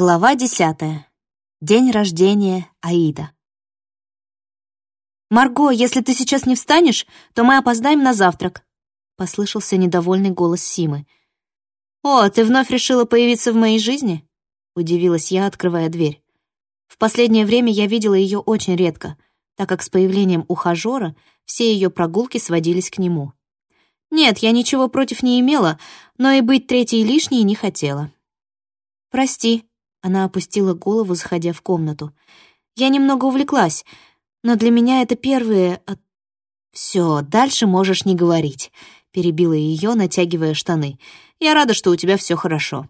Глава десятая. День рождения Аида. «Марго, если ты сейчас не встанешь, то мы опоздаем на завтрак», — послышался недовольный голос Симы. «О, ты вновь решила появиться в моей жизни?» — удивилась я, открывая дверь. В последнее время я видела ее очень редко, так как с появлением ухажера все ее прогулки сводились к нему. Нет, я ничего против не имела, но и быть третьей лишней не хотела. «Прости», она опустила голову, заходя в комнату. «Я немного увлеклась, но для меня это первые...» от... «Все, дальше можешь не говорить», — перебила ее, натягивая штаны. «Я рада, что у тебя все хорошо».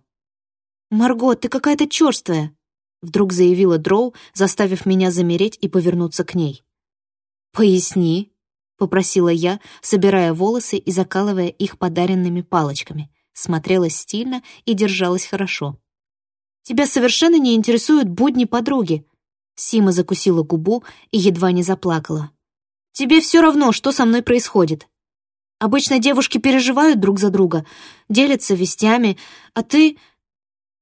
«Марго, ты какая-то черствая», — вдруг заявила Дроу, заставив меня замереть и повернуться к ней. «Поясни», — попросила я, собирая волосы и закалывая их подаренными палочками. Смотрелась стильно и держалась хорошо. Тебя совершенно не интересуют будни подруги». Сима закусила губу и едва не заплакала. «Тебе все равно, что со мной происходит. Обычно девушки переживают друг за друга, делятся вестями, а ты...»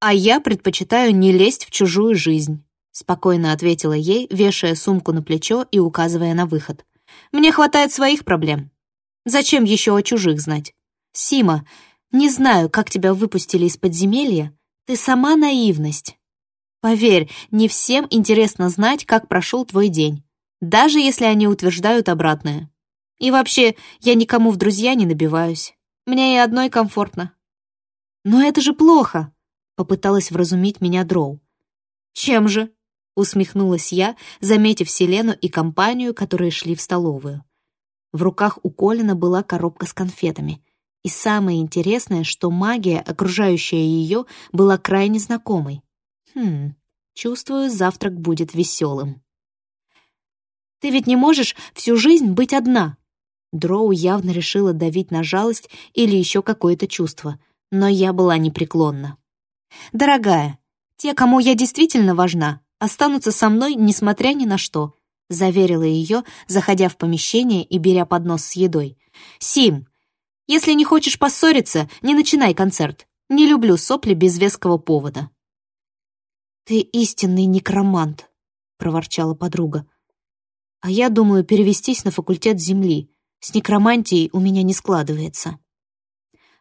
«А я предпочитаю не лезть в чужую жизнь», — спокойно ответила ей, вешая сумку на плечо и указывая на выход. «Мне хватает своих проблем. Зачем еще о чужих знать? Сима, не знаю, как тебя выпустили из подземелья, ты сама наивность. Поверь, не всем интересно знать, как прошел твой день, даже если они утверждают обратное. И вообще, я никому в друзья не набиваюсь. Мне и одной комфортно. Но это же плохо, попыталась вразумить меня Дроу. Чем же? усмехнулась я, заметив Селену и компанию, которые шли в столовую. В руках у Колина была коробка с конфетами. И самое интересное, что магия, окружающая ее, была крайне знакомой. Хм, чувствую, завтрак будет веселым. «Ты ведь не можешь всю жизнь быть одна!» Дроу явно решила давить на жалость или еще какое-то чувство, но я была непреклонна. «Дорогая, те, кому я действительно важна, останутся со мной, несмотря ни на что», заверила ее, заходя в помещение и беря поднос с едой. «Сим, если не хочешь поссориться, не начинай концерт. Не люблю сопли без веского повода». «Ты истинный некромант», — проворчала подруга. «А я думаю перевестись на факультет Земли. С некромантией у меня не складывается».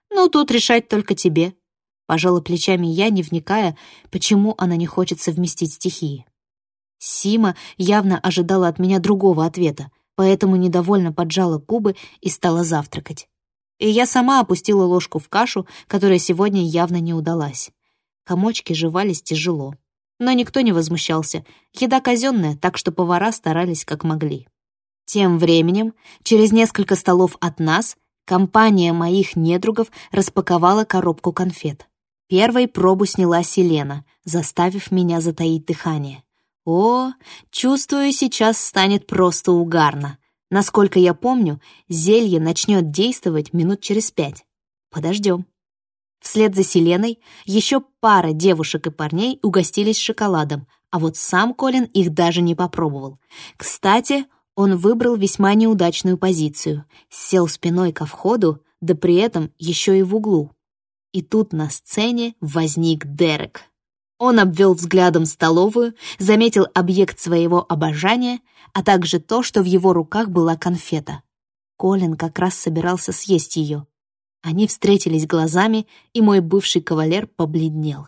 «Ну, тут решать только тебе», — пожала плечами я, не вникая, почему она не хочет совместить стихии. Сима явно ожидала от меня другого ответа, поэтому недовольно поджала губы и стала завтракать и я сама опустила ложку в кашу, которая сегодня явно не удалась. Комочки жевались тяжело. Но никто не возмущался. Еда казенная, так что повара старались как могли. Тем временем, через несколько столов от нас, компания моих недругов распаковала коробку конфет. Первой пробу сняла Селена, заставив меня затаить дыхание. О, чувствую, сейчас станет просто угарно. Насколько я помню, зелье начнет действовать минут через пять. Подождем. Вслед за Селеной еще пара девушек и парней угостились шоколадом, а вот сам Колин их даже не попробовал. Кстати, он выбрал весьма неудачную позицию, сел спиной ко входу, да при этом еще и в углу. И тут на сцене возник Дерек. Он обвел взглядом столовую, заметил объект своего обожания, а также то, что в его руках была конфета. Колин как раз собирался съесть ее. Они встретились глазами, и мой бывший кавалер побледнел.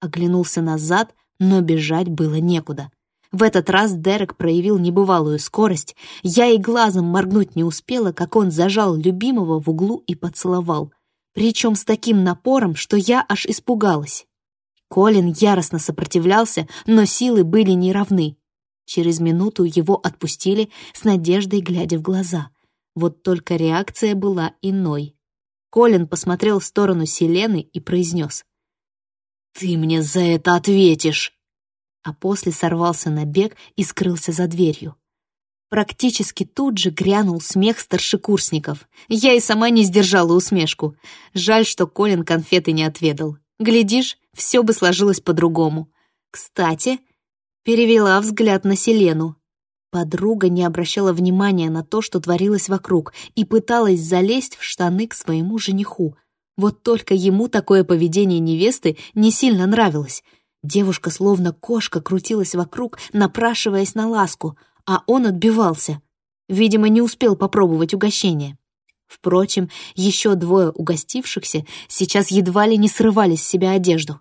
Оглянулся назад, но бежать было некуда. В этот раз Дерек проявил небывалую скорость. Я и глазом моргнуть не успела, как он зажал любимого в углу и поцеловал. Причем с таким напором, что я аж испугалась. Колин яростно сопротивлялся, но силы были неравны. Через минуту его отпустили с надеждой, глядя в глаза. Вот только реакция была иной. Колин посмотрел в сторону Селены и произнес. «Ты мне за это ответишь!» А после сорвался на бег и скрылся за дверью. Практически тут же грянул смех старшекурсников. Я и сама не сдержала усмешку. Жаль, что Колин конфеты не отведал. Глядишь, все бы сложилось по-другому. Кстати, перевела взгляд на Селену. Подруга не обращала внимания на то, что творилось вокруг, и пыталась залезть в штаны к своему жениху. Вот только ему такое поведение невесты не сильно нравилось. Девушка словно кошка крутилась вокруг, напрашиваясь на ласку, а он отбивался. Видимо, не успел попробовать угощение. Впрочем, еще двое угостившихся сейчас едва ли не срывали с себя одежду.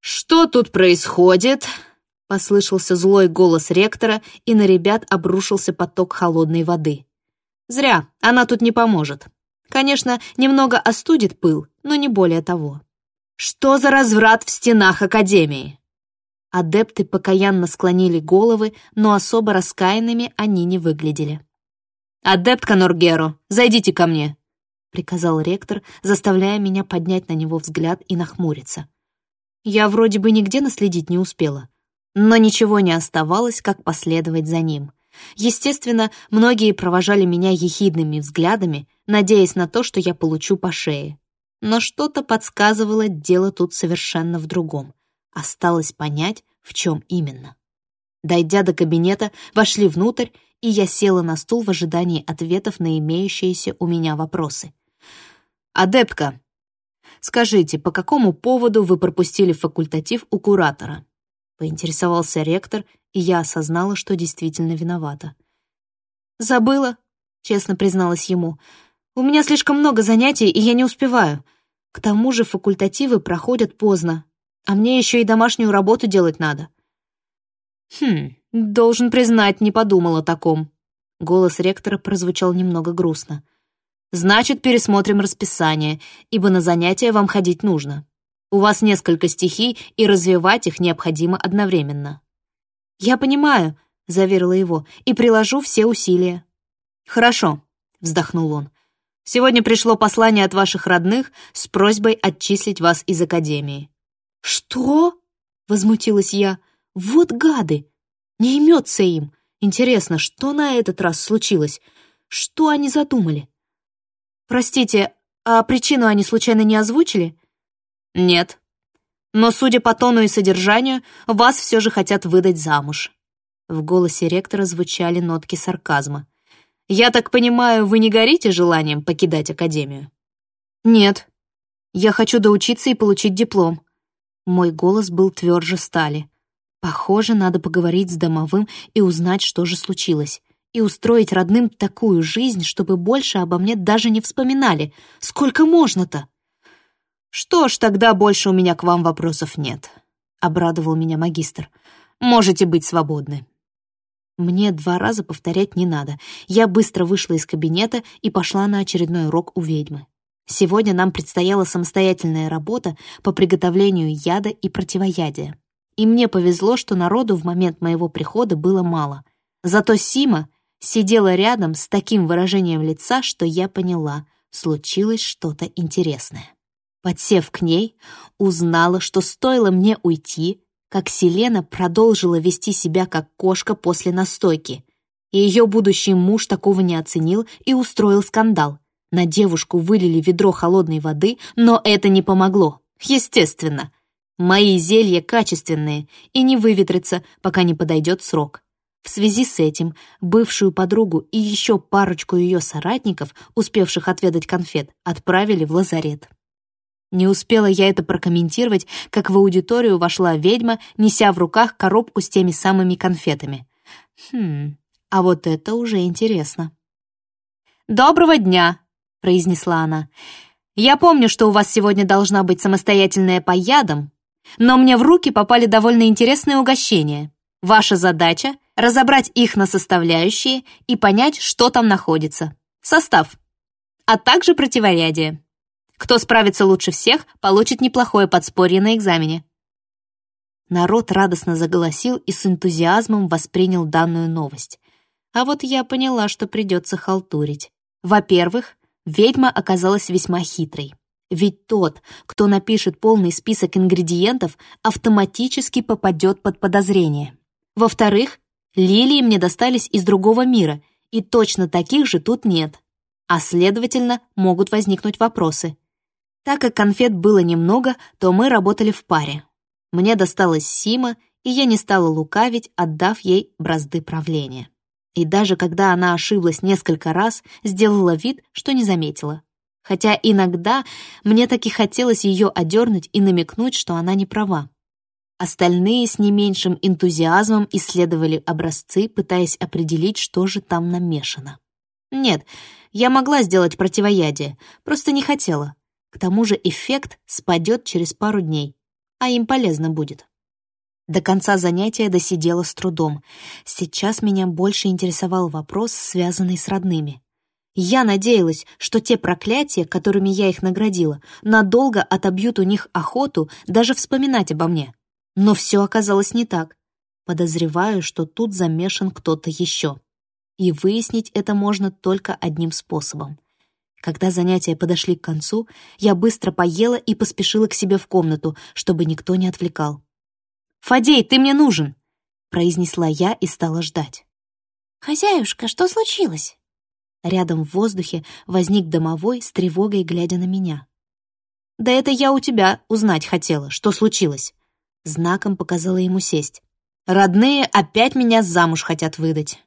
«Что тут происходит?» — послышался злой голос ректора, и на ребят обрушился поток холодной воды. «Зря, она тут не поможет. Конечно, немного остудит пыл, но не более того. Что за разврат в стенах Академии?» Адепты покаянно склонили головы, но особо раскаянными они не выглядели. «Адепт Каноргеро, зайдите ко мне!» — приказал ректор, заставляя меня поднять на него взгляд и нахмуриться. Я вроде бы нигде наследить не успела, но ничего не оставалось, как последовать за ним. Естественно, многие провожали меня ехидными взглядами, надеясь на то, что я получу по шее но что-то подсказывало дело тут совершенно в другом. Осталось понять, в чем именно. Дойдя до кабинета, вошли внутрь, и я села на стул в ожидании ответов на имеющиеся у меня вопросы. «Адептка, скажите, по какому поводу вы пропустили факультатив у куратора?» Поинтересовался ректор, и я осознала, что действительно виновата. «Забыла», — честно призналась ему. «У меня слишком много занятий, и я не успеваю. К тому же факультативы проходят поздно, а мне еще и домашнюю работу делать надо. Хм, должен признать, не подумал о таком. Голос ректора прозвучал немного грустно. Значит, пересмотрим расписание, ибо на занятия вам ходить нужно. У вас несколько стихий, и развивать их необходимо одновременно. Я понимаю, заверила его, и приложу все усилия. Хорошо, вздохнул он. Сегодня пришло послание от ваших родных с просьбой отчислить вас из академии». «Что?» — возмутилась я. «Вот гады! Не имется им. Интересно, что на этот раз случилось? Что они задумали?» «Простите, а причину они случайно не озвучили?» «Нет. Но, судя по тону и содержанию, вас все же хотят выдать замуж». В голосе ректора звучали нотки сарказма. Я так понимаю, вы не горите желанием покидать академию? Нет. Я хочу доучиться и получить диплом. Мой голос был тверже стали. Похоже, надо поговорить с домовым и узнать, что же случилось. И устроить родным такую жизнь, чтобы больше обо мне даже не вспоминали. Сколько можно-то? Что ж, тогда больше у меня к вам вопросов нет, — обрадовал меня магистр. Можете быть свободны. Мне два раза повторять не надо. Я быстро вышла из кабинета и пошла на очередной урок у ведьмы. Сегодня нам предстояла самостоятельная работа по приготовлению яда и противоядия. И мне повезло, что народу в момент моего прихода было мало. Зато Сима сидела рядом с таким выражением лица, что я поняла, случилось что-то интересное. Подсев к ней, узнала, что стоило мне уйти, как Селена продолжила вести себя как кошка после настойки. И ее будущий муж такого не оценил и устроил скандал. На девушку вылили ведро холодной воды, но это не помогло. Естественно. Мои зелья качественные и не выветрятся, пока не подойдет срок. В связи с этим бывшую подругу и еще парочку ее соратников, успевших отведать конфет, отправили в лазарет. Не успела я это прокомментировать, как в аудиторию вошла ведьма, неся в руках коробку с теми самыми конфетами. Хм, а вот это уже интересно. «Доброго дня!» — произнесла она. «Я помню, что у вас сегодня должна быть самостоятельная по ядам, но мне в руки попали довольно интересные угощения. Ваша задача — разобрать их на составляющие и понять, что там находится. Состав, а также противоядие. Кто справится лучше всех, получит неплохое подспорье на экзамене. Народ радостно заголосил и с энтузиазмом воспринял данную новость. А вот я поняла, что придется халтурить. Во-первых, ведьма оказалась весьма хитрой. Ведь тот, кто напишет полный список ингредиентов, автоматически попадет под подозрение. Во-вторых, лилии мне достались из другого мира, и точно таких же тут нет. А следовательно, могут возникнуть вопросы. Так как конфет было немного, то мы работали в паре. Мне досталась Сима, и я не стала лукавить, отдав ей бразды правления. И даже когда она ошиблась несколько раз, сделала вид, что не заметила. Хотя иногда мне таки хотелось ее одернуть и намекнуть, что она не права. Остальные с не меньшим энтузиазмом исследовали образцы, пытаясь определить, что же там намешано. Нет, я могла сделать противоядие, просто не хотела. К тому же эффект спадет через пару дней, а им полезно будет. До конца занятия досидела с трудом. Сейчас меня больше интересовал вопрос, связанный с родными. Я надеялась, что те проклятия, которыми я их наградила, надолго отобьют у них охоту даже вспоминать обо мне. Но все оказалось не так. Подозреваю, что тут замешан кто-то еще. И выяснить это можно только одним способом. Когда занятия подошли к концу, я быстро поела и поспешила к себе в комнату, чтобы никто не отвлекал. «Фадей, ты мне нужен!» — произнесла я и стала ждать. «Хозяюшка, что случилось?» Рядом в воздухе возник домовой с тревогой, глядя на меня. «Да это я у тебя узнать хотела, что случилось». Знаком показала ему сесть. «Родные опять меня замуж хотят выдать».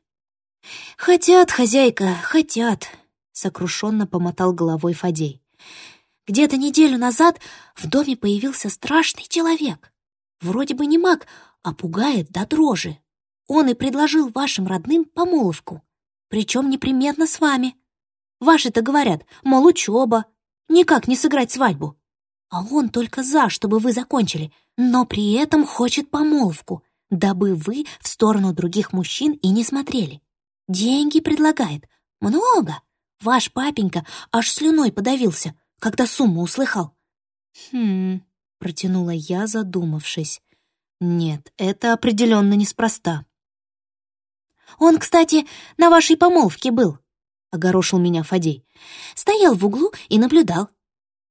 «Хотят, хозяйка, хотят», — сокрушенно помотал головой Фадей. «Где-то неделю назад в доме появился страшный человек. Вроде бы не маг, а пугает до дрожи. Он и предложил вашим родным помолвку, причем непременно с вами. Ваши-то говорят, мол, учеба, никак не сыграть свадьбу. А он только за, чтобы вы закончили, но при этом хочет помолвку, дабы вы в сторону других мужчин и не смотрели. Деньги предлагает. Много. Ваш папенька аж слюной подавился, когда сумму услыхал. Хм, протянула я, задумавшись. Нет, это определенно неспроста. «Он, кстати, на вашей помолвке был», — огорошил меня Фадей. «Стоял в углу и наблюдал.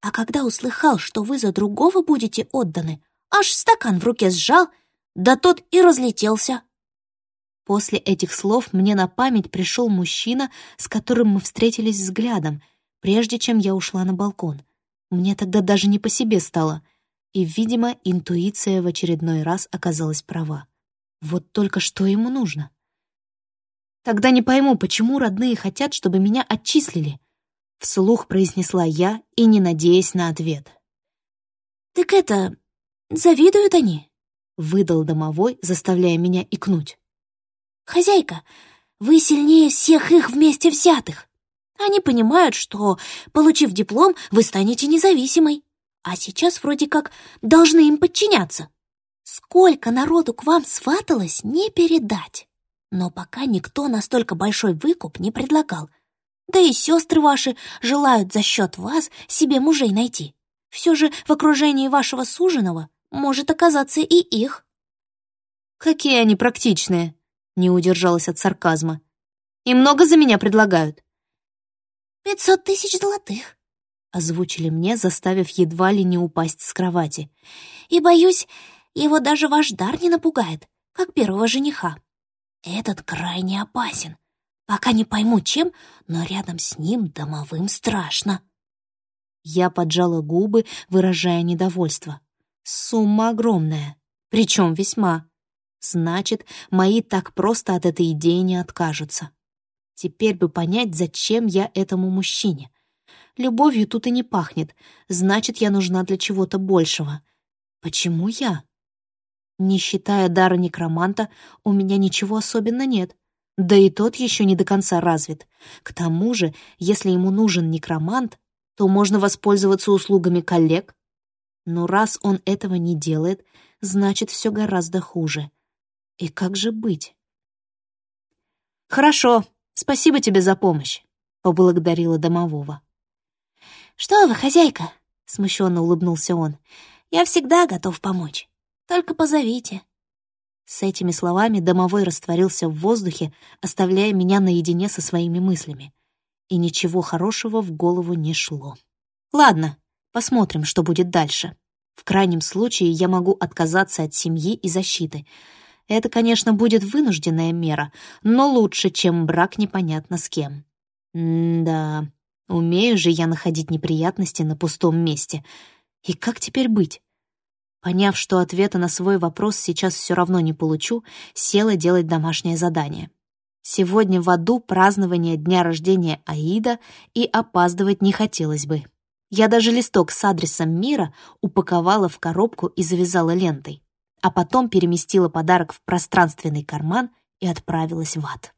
А когда услыхал, что вы за другого будете отданы, аж стакан в руке сжал, да тот и разлетелся». После этих слов мне на память пришел мужчина, с которым мы встретились взглядом, прежде чем я ушла на балкон. Мне тогда даже не по себе стало — и, видимо, интуиция в очередной раз оказалась права. Вот только что ему нужно? Тогда не пойму, почему родные хотят, чтобы меня отчислили. Вслух произнесла я и не надеясь на ответ. «Так это... завидуют они?» — выдал домовой, заставляя меня икнуть. «Хозяйка, вы сильнее всех их вместе взятых. Они понимают, что, получив диплом, вы станете независимой а сейчас вроде как должны им подчиняться. Сколько народу к вам сваталось, не передать. Но пока никто настолько большой выкуп не предлагал. Да и сестры ваши желают за счет вас себе мужей найти. Все же в окружении вашего суженого может оказаться и их. Какие они практичные, не удержалась от сарказма. И много за меня предлагают? Пятьсот тысяч золотых, озвучили мне, заставив едва ли не упасть с кровати. «И, боюсь, его даже ваш дар не напугает, как первого жениха. Этот крайне опасен. Пока не пойму, чем, но рядом с ним домовым страшно». Я поджала губы, выражая недовольство. Сумма огромная, причем весьма. Значит, мои так просто от этой идеи не откажутся. Теперь бы понять, зачем я этому мужчине. Любовью тут и не пахнет. Значит, я нужна для чего-то большего. Почему я? Не считая дара некроманта, у меня ничего особенно нет. Да и тот еще не до конца развит. К тому же, если ему нужен некромант, то можно воспользоваться услугами коллег. Но раз он этого не делает, значит, все гораздо хуже. И как же быть? «Хорошо, спасибо тебе за помощь», — поблагодарила домового. «Что вы, хозяйка?» — смущенно улыбнулся он. «Я всегда готов помочь. Только позовите». С этими словами домовой растворился в воздухе, оставляя меня наедине со своими мыслями. И ничего хорошего в голову не шло. Ладно, посмотрим, что будет дальше. В крайнем случае я могу отказаться от семьи и защиты. Это, конечно, будет вынужденная мера, но лучше, чем брак непонятно с кем. М-да, Умею же я находить неприятности на пустом месте. И как теперь быть? Поняв, что ответа на свой вопрос сейчас все равно не получу, села делать домашнее задание. Сегодня в аду празднование дня рождения Аида, и опаздывать не хотелось бы. Я даже листок с адресом мира упаковала в коробку и завязала лентой. а потом переместила подарок в пространственный карман и отправилась в ад.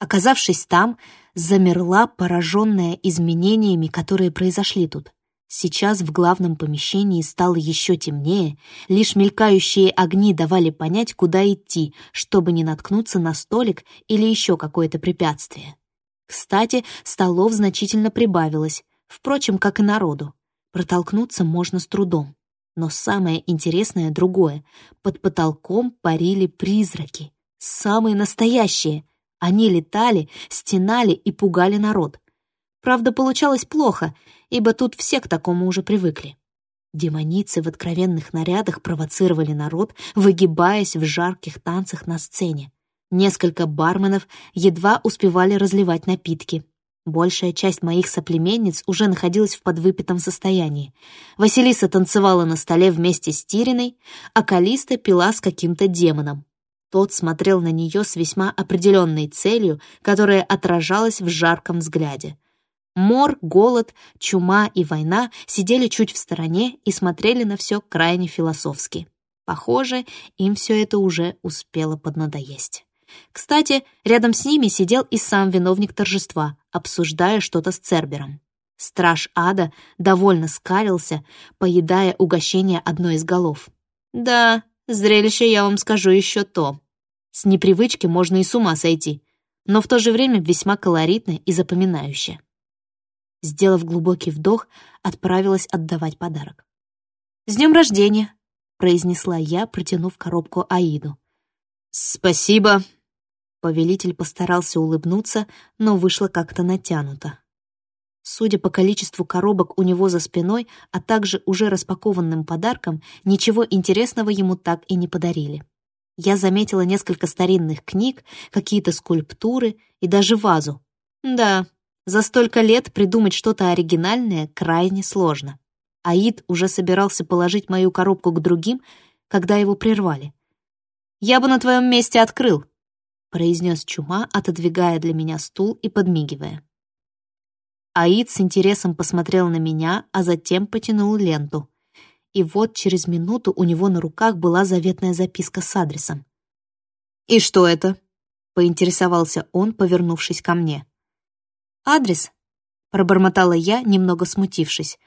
Оказавшись там, замерла, пораженная изменениями, которые произошли тут. Сейчас в главном помещении стало еще темнее, лишь мелькающие огни давали понять, куда идти, чтобы не наткнуться на столик или еще какое-то препятствие. Кстати, столов значительно прибавилось, впрочем, как и народу. Протолкнуться можно с трудом. Но самое интересное другое. Под потолком парили призраки. Самые настоящие. Они летали, стенали и пугали народ. Правда, получалось плохо, ибо тут все к такому уже привыкли. Демоницы в откровенных нарядах провоцировали народ, выгибаясь в жарких танцах на сцене. Несколько барменов едва успевали разливать напитки. Большая часть моих соплеменниц уже находилась в подвыпитом состоянии. Василиса танцевала на столе вместе с Тириной, а Калиста пила с каким-то демоном. Тот смотрел на нее с весьма определенной целью, которая отражалась в жарком взгляде. Мор, голод, чума и война сидели чуть в стороне и смотрели на все крайне философски. Похоже, им все это уже успело поднадоесть. Кстати, рядом с ними сидел и сам виновник торжества, обсуждая что-то с Цербером. Страж ада довольно скалился, поедая угощение одной из голов. «Да, зрелище, я вам скажу, еще то. С непривычки можно и с ума сойти, но в то же время весьма колоритное и запоминающее. Сделав глубокий вдох, отправилась отдавать подарок. «С днем рождения!» — произнесла я, протянув коробку Аиду. «Спасибо!» Повелитель постарался улыбнуться, но вышло как-то натянуто. Судя по количеству коробок у него за спиной, а также уже распакованным подаркам, ничего интересного ему так и не подарили. Я заметила несколько старинных книг, какие-то скульптуры и даже вазу. Да, за столько лет придумать что-то оригинальное крайне сложно. Аид уже собирался положить мою коробку к другим, когда его прервали. «Я бы на твоем месте открыл», — произнес Чума, отодвигая для меня стул и подмигивая. Аид с интересом посмотрел на меня, а затем потянул ленту. И вот через минуту у него на руках была заветная записка с адресом. «И что это?» — поинтересовался он, повернувшись ко мне. «Адрес?» — пробормотала я, немного смутившись.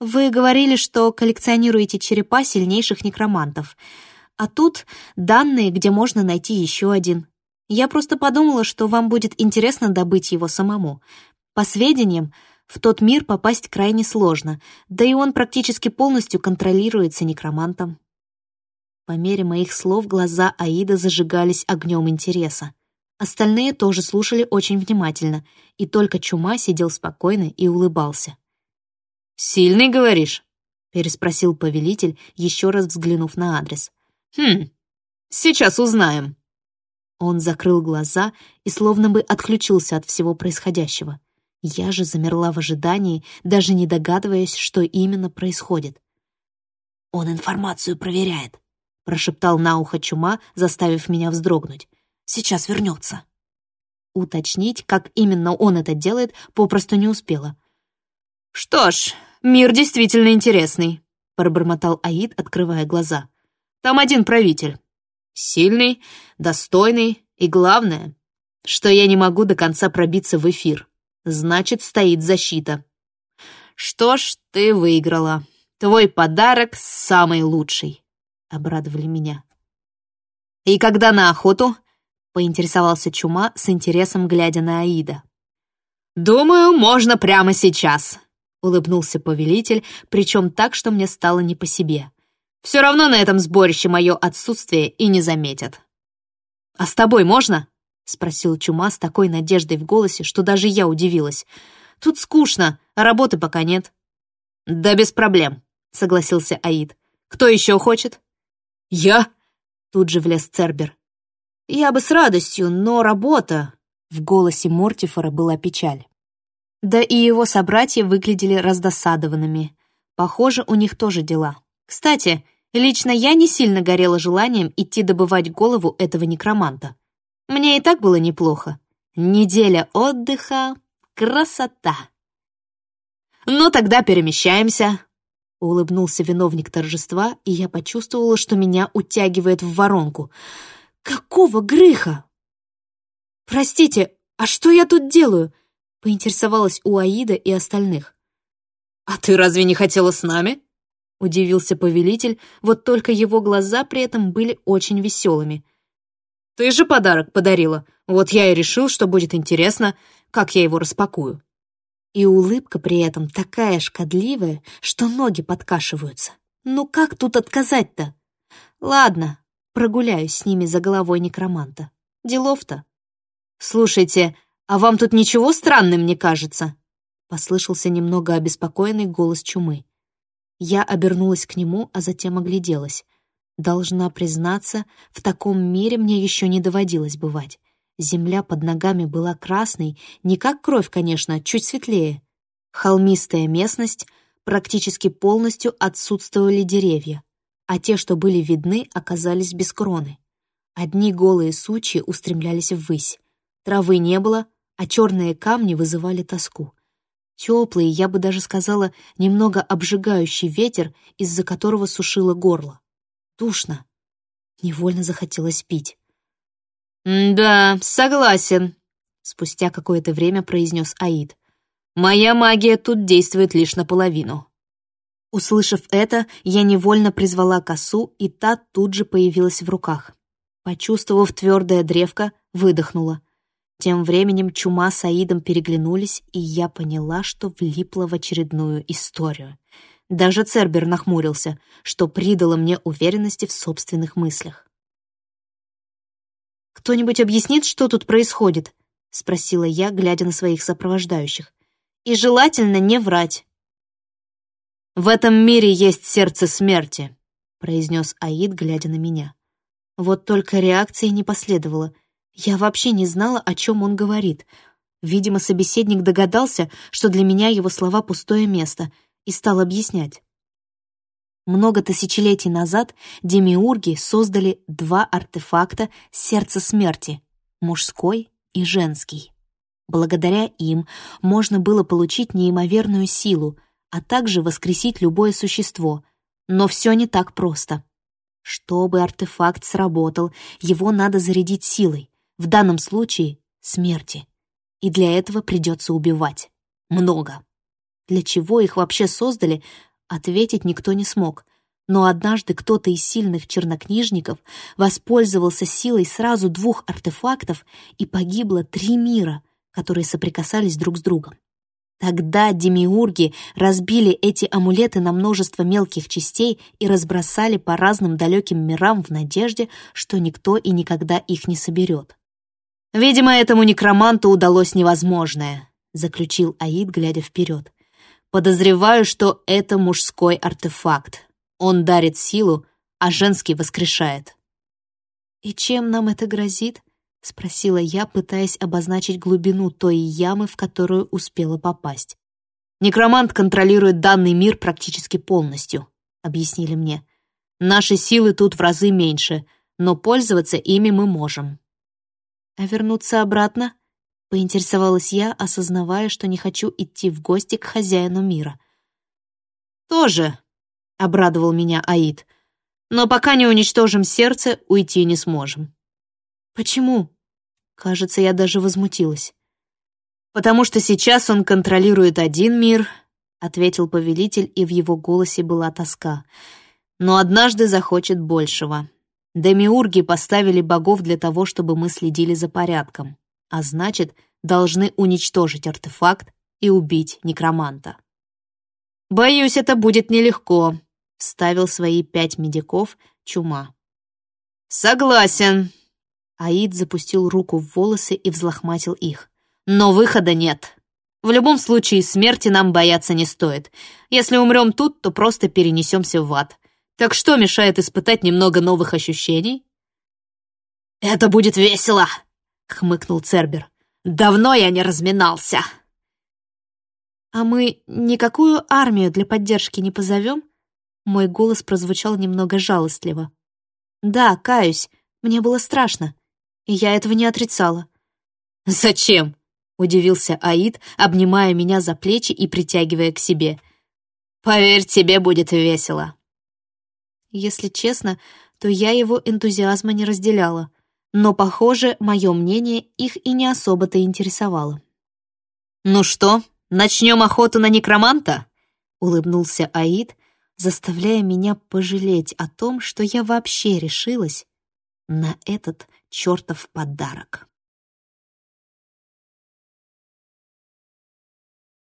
«Вы говорили, что коллекционируете черепа сильнейших некромантов. А тут данные, где можно найти еще один. Я просто подумала, что вам будет интересно добыть его самому. По сведениям, в тот мир попасть крайне сложно, да и он практически полностью контролируется некромантом». По мере моих слов глаза Аида зажигались огнем интереса. Остальные тоже слушали очень внимательно, и только Чума сидел спокойно и улыбался. «Сильный, говоришь?» — переспросил повелитель, еще раз взглянув на адрес. «Хм, сейчас узнаем». Он закрыл глаза и словно бы отключился от всего происходящего. Я же замерла в ожидании, даже не догадываясь, что именно происходит. «Он информацию проверяет», — прошептал на ухо Чума, заставив меня вздрогнуть. Сейчас вернется. Уточнить, как именно он это делает, попросту не успела. «Что ж, мир действительно интересный», — пробормотал Аид, открывая глаза. «Там один правитель. Сильный, достойный и, главное, что я не могу до конца пробиться в эфир. Значит, стоит защита. Что ж, ты выиграла. Твой подарок самый лучший», — обрадовали меня. «И когда на охоту?» Поинтересовался Чума с интересом, глядя на Аида. «Думаю, можно прямо сейчас», — улыбнулся повелитель, причем так, что мне стало не по себе. «Все равно на этом сборище мое отсутствие и не заметят». «А с тобой можно?» — спросил Чума с такой надеждой в голосе, что даже я удивилась. «Тут скучно, а работы пока нет». «Да без проблем», — согласился Аид. «Кто еще хочет?» «Я?» — тут же влез Цербер. «Я бы с радостью, но работа...» В голосе Мортифора была печаль. Да и его собратья выглядели раздосадованными. Похоже, у них тоже дела. Кстати, лично я не сильно горела желанием идти добывать голову этого некроманта. Мне и так было неплохо. Неделя отдыха — красота. «Ну, тогда перемещаемся», — улыбнулся виновник торжества, и я почувствовала, что меня утягивает в воронку. «Какого грыха?» «Простите, а что я тут делаю?» — поинтересовалась у Аида и остальных. «А ты разве не хотела с нами?» — удивился повелитель, вот только его глаза при этом были очень веселыми. «Ты же подарок подарила, вот я и решил, что будет интересно, как я его распакую». И улыбка при этом такая шкодливая, что ноги подкашиваются. Ну как тут отказать-то? Ладно, прогуляюсь с ними за головой некроманта. Делов-то. «Слушайте, а вам тут ничего странным не кажется?» Послышался немного обеспокоенный голос чумы. Я обернулась к нему, а затем огляделась. Должна признаться, в таком мире мне еще не доводилось бывать. Земля под ногами была красной, не как кровь, конечно, чуть светлее. Холмистая местность, практически полностью отсутствовали деревья, а те, что были видны, оказались без кроны. Одни голые сучья устремлялись ввысь. Травы не было, а черные камни вызывали тоску. Теплый, я бы даже сказала, немного обжигающий ветер, из-за которого сушило горло. Душно. Невольно захотелось пить. «Да, согласен», — спустя какое-то время произнес Аид. «Моя магия тут действует лишь наполовину». Услышав это, я невольно призвала косу, и та тут же появилась в руках. Почувствовав твердое древко, выдохнула. Тем временем Чума с Аидом переглянулись, и я поняла, что влипла в очередную историю. Даже Цербер нахмурился, что придало мне уверенности в собственных мыслях. «Кто-нибудь объяснит, что тут происходит?» — спросила я, глядя на своих сопровождающих. «И желательно не врать». «В этом мире есть сердце смерти», — произнес Аид, глядя на меня. Вот только реакции не последовало. Я вообще не знала, о чем он говорит. Видимо, собеседник догадался, что для меня его слова пустое место, и стал объяснять. Много тысячелетий назад демиурги создали два артефакта сердца смерти — мужской и женский. Благодаря им можно было получить неимоверную силу, а также воскресить любое существо. Но все не так просто. Чтобы артефакт сработал, его надо зарядить силой, в данном случае — смерти. И для этого придется убивать. Много. Для чего их вообще создали, Ответить никто не смог. Но однажды кто-то из сильных чернокнижников воспользовался силой сразу двух артефактов, и погибло три мира, которые соприкасались друг с другом. Тогда демиурги разбили эти амулеты на множество мелких частей и разбросали по разным далеким мирам в надежде, что никто и никогда их не соберет. «Видимо, этому некроманту удалось невозможное», — заключил Аид, глядя вперед. Подозреваю, что это мужской артефакт. Он дарит силу, а женский воскрешает. «И чем нам это грозит?» — спросила я, пытаясь обозначить глубину той ямы, в которую успела попасть. «Некромант контролирует данный мир практически полностью», — объяснили мне. «Наши силы тут в разы меньше, но пользоваться ими мы можем». «А вернуться обратно?» — поинтересовалась я, осознавая, что не хочу идти в гости к хозяину мира. «Тоже», — обрадовал меня Аид. «Но пока не уничтожим сердце, уйти не сможем». «Почему?» Кажется, я даже возмутилась. «Потому что сейчас он контролирует один мир», — ответил повелитель, и в его голосе была тоска. «Но однажды захочет большего. Демиурги поставили богов для того, чтобы мы следили за порядком а значит, должны уничтожить артефакт и убить некроманта. «Боюсь, это будет нелегко», — вставил свои пять медиков чума. «Согласен». Аид запустил руку в волосы и взлохматил их. «Но выхода нет. В любом случае, смерти нам бояться не стоит. Если умрем тут, то просто перенесемся в ад. Так что мешает испытать немного новых ощущений?» «Это будет весело!» — хмыкнул Цербер. «Давно я не разминался!» «А мы никакую армию для поддержки не позовем?» Мой голос прозвучал немного жалостливо. «Да, каюсь, мне было страшно, и я этого не отрицала». «Зачем?» — удивился Аид, обнимая меня за плечи и притягивая к себе. Поверь, тебе будет весело». Если честно, то я его энтузиазма не разделяла, но, похоже, мое мнение их и не особо-то интересовало. «Ну что, начнем охоту на некроманта?» — улыбнулся Аид, заставляя меня пожалеть о том, что я вообще решилась на этот чертов подарок.